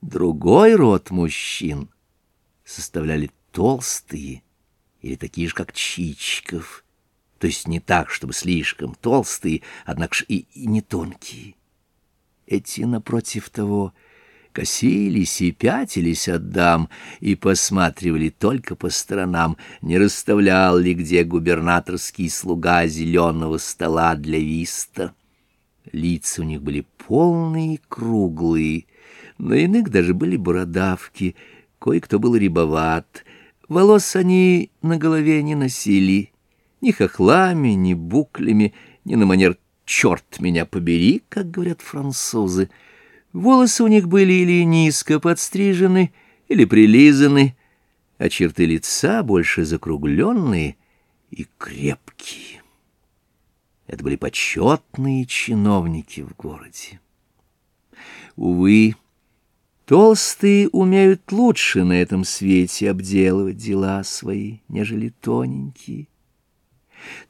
Другой род мужчин составляли толстые или такие же, как Чичиков, то есть не так, чтобы слишком толстые, однако же и, и не тонкие. Эти, напротив того, косились и пятились от дам и посматривали только по сторонам, не расставлял ли где губернаторский слуга зеленого стола для виста. Лица у них были полные и круглые, на иных даже были бородавки, кое-кто был рябоват. Волос они на голове не носили, ни хохлами, ни буклями, ни на манер «черт меня побери», как говорят французы. Волосы у них были или низко подстрижены, или прилизаны, а черты лица больше закругленные и крепкие. Это были почетные чиновники в городе. Увы, толстые умеют лучше на этом свете обделывать дела свои, нежели тоненькие.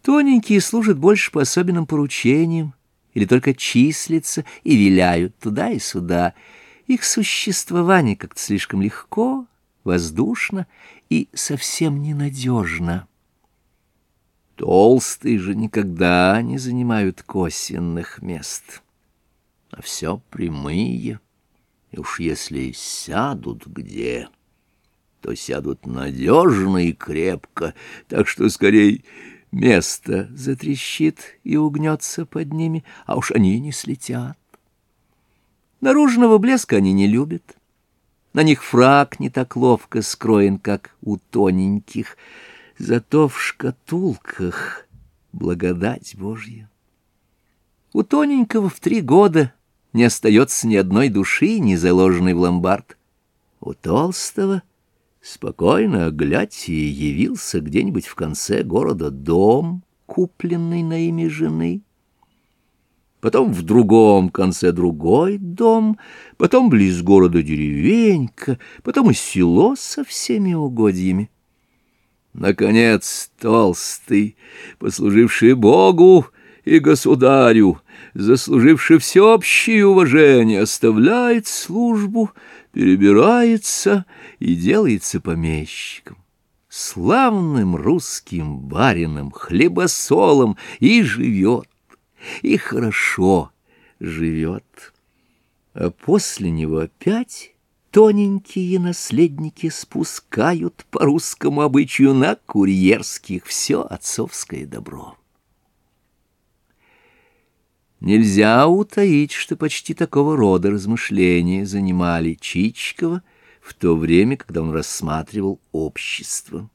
Тоненькие служат больше по особенным поручениям, или только числятся и виляют туда и сюда. Их существование как-то слишком легко, воздушно и совсем ненадежно. Толстые же никогда не занимают косвенных мест, а все прямые, и уж если сядут где, то сядут надежно и крепко, так что скорее место затрещит и угнется под ними, а уж они не слетят. Наружного блеска они не любят. На них фраг не так ловко скроен, как у тоненьких, зато в шкатулках благодать Божья. У тоненького в три года не остается ни одной души, не заложенной в ломбард. У толстого Спокойно, глядь, и явился где-нибудь в конце города дом, купленный на имя жены. Потом в другом конце другой дом, потом близ города деревенька, потом и село со всеми угодьями. Наконец, толстый, послуживший Богу и государю, заслуживший всеобщее уважение, оставляет службу, перебирается и делается помещиком, славным русским барином, хлебосолом, и живет, и хорошо живет. А после него опять тоненькие наследники спускают по русскому обычаю на курьерских все отцовское добро. Нельзя утаить, что почти такого рода размышления занимали Чичикова в то время, когда он рассматривал общество.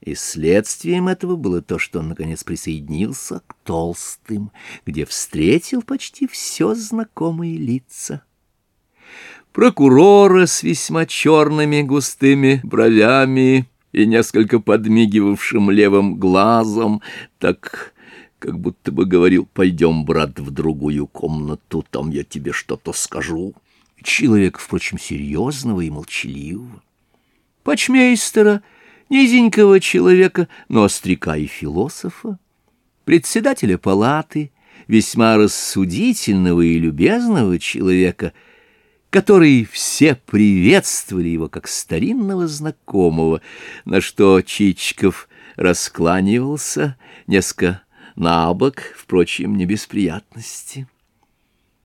И следствием этого было то, что он, наконец, присоединился к толстым, где встретил почти все знакомые лица. Прокурора с весьма черными густыми бровями и несколько подмигивавшим левым глазом, так как будто бы говорил, пойдем, брат, в другую комнату, там я тебе что-то скажу. Человек, впрочем, серьезного и молчаливого. Почмейстера, низенького человека, но остряка и философа, председателя палаты, весьма рассудительного и любезного человека, который все приветствовали его как старинного знакомого, на что Чичиков раскланивался, несколько на бок, впрочем, не без приятности.